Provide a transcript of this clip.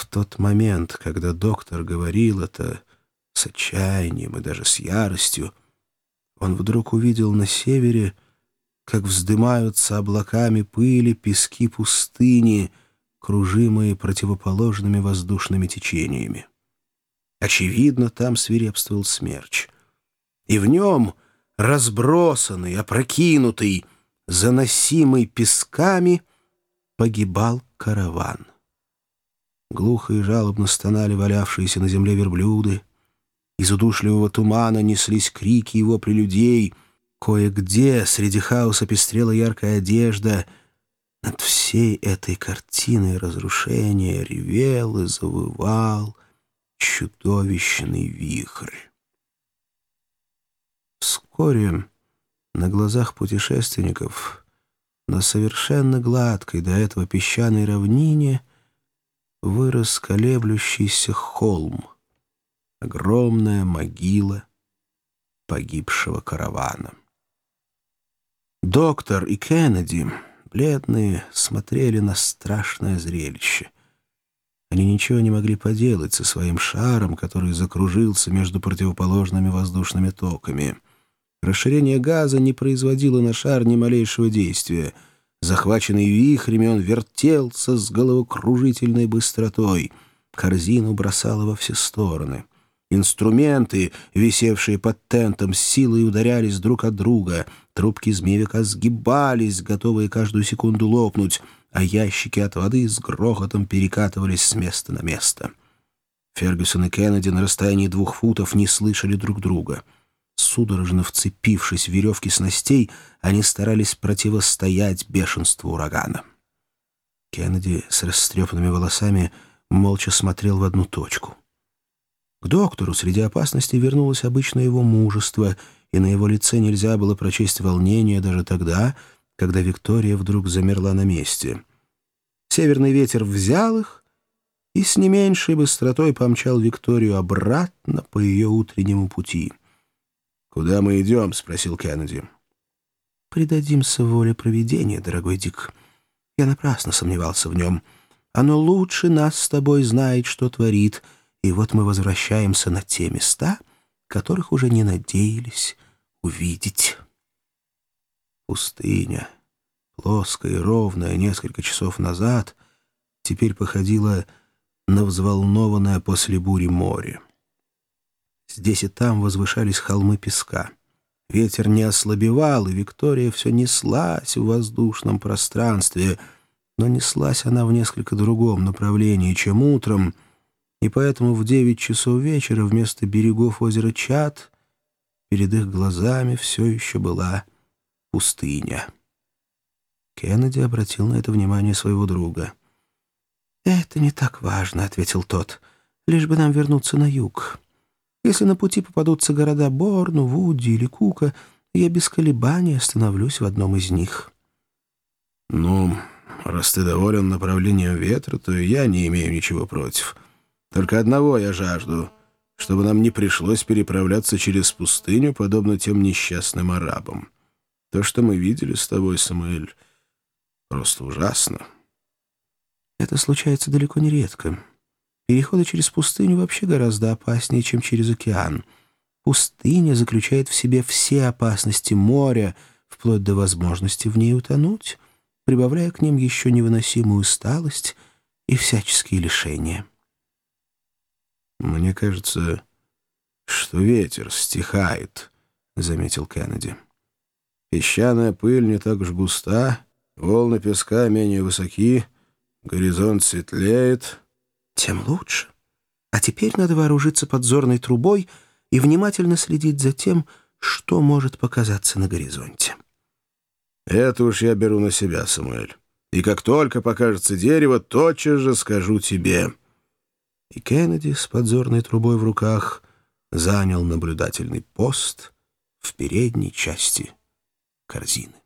В тот момент, когда доктор говорил это с отчаянием и даже с яростью, он вдруг увидел на севере, как вздымаются облаками пыли пески пустыни, кружимые противоположными воздушными течениями. Очевидно, там свирепствовал смерч. И в нем, разбросанный, опрокинутый, заносимый песками, погибал караван. Глухо и жалобно стонали валявшиеся на земле верблюды. Из удушливого тумана неслись крики его прелюдей. Кое-где среди хаоса пестрела яркая одежда. Над всей этой картиной разрушения ревел и завывал чудовищный вихрь. Вскоре на глазах путешественников на совершенно гладкой до этого песчаной равнине вырос колеблющийся холм, огромная могила погибшего каравана. Доктор и Кеннеди, бледные, смотрели на страшное зрелище — они ничего не могли поделать со своим шаром, который закружился между противоположными воздушными токами. Расширение газа не производило на шар ни малейшего действия. Захваченный вихрями, он вертелся с головокружительной быстротой. Корзину бросало во все стороны. Инструменты, висевшие под тентом, с силой ударялись друг от друга. Трубки змеевика сгибались, готовые каждую секунду лопнуть — а ящики от воды с грохотом перекатывались с места на место. Фергюсон и Кеннеди на расстоянии двух футов не слышали друг друга. Судорожно вцепившись в веревки снастей, они старались противостоять бешенству урагана. Кеннеди с растрепанными волосами молча смотрел в одну точку. К доктору среди опасностей вернулось обычное его мужество, и на его лице нельзя было прочесть волнение даже тогда, когда Виктория вдруг замерла на месте. Северный ветер взял их и с не меньшей быстротой помчал Викторию обратно по ее утреннему пути. «Куда мы идем?» — спросил Кеннеди. «Предадимся воле провидения, дорогой Дик. Я напрасно сомневался в нем. Оно лучше нас с тобой знает, что творит, и вот мы возвращаемся на те места, которых уже не надеялись увидеть». Пустыня, плоская и ровная несколько часов назад, теперь походила на взволнованное после бури море. Здесь и там возвышались холмы песка. Ветер не ослабевал, и Виктория все неслась в воздушном пространстве, но неслась она в несколько другом направлении, чем утром, и поэтому в девять часов вечера вместо берегов озера Чат перед их глазами все еще была пустыня. Кеннеди обратил на это внимание своего друга. «Это не так важно», — ответил тот. «Лишь бы нам вернуться на юг. Если на пути попадутся города Борну, Вуди или Кука, я без колебаний остановлюсь в одном из них». «Ну, раз ты доволен направлением ветра, то и я не имею ничего против. Только одного я жажду, чтобы нам не пришлось переправляться через пустыню, подобно тем несчастным арабам». То, что мы видели с тобой, Самуэль, просто ужасно. Это случается далеко не редко. Переходы через пустыню вообще гораздо опаснее, чем через океан. Пустыня заключает в себе все опасности моря, вплоть до возможности в ней утонуть, прибавляя к ним еще невыносимую усталость и всяческие лишения. «Мне кажется, что ветер стихает», — заметил Кеннеди. Песчаная пыль не так уж густа, волны песка менее высоки, горизонт светлеет. Тем лучше. А теперь надо вооружиться подзорной трубой и внимательно следить за тем, что может показаться на горизонте. Это уж я беру на себя, Самуэль. И как только покажется дерево, тотчас же скажу тебе. И Кеннеди с подзорной трубой в руках занял наблюдательный пост в передней части корзины.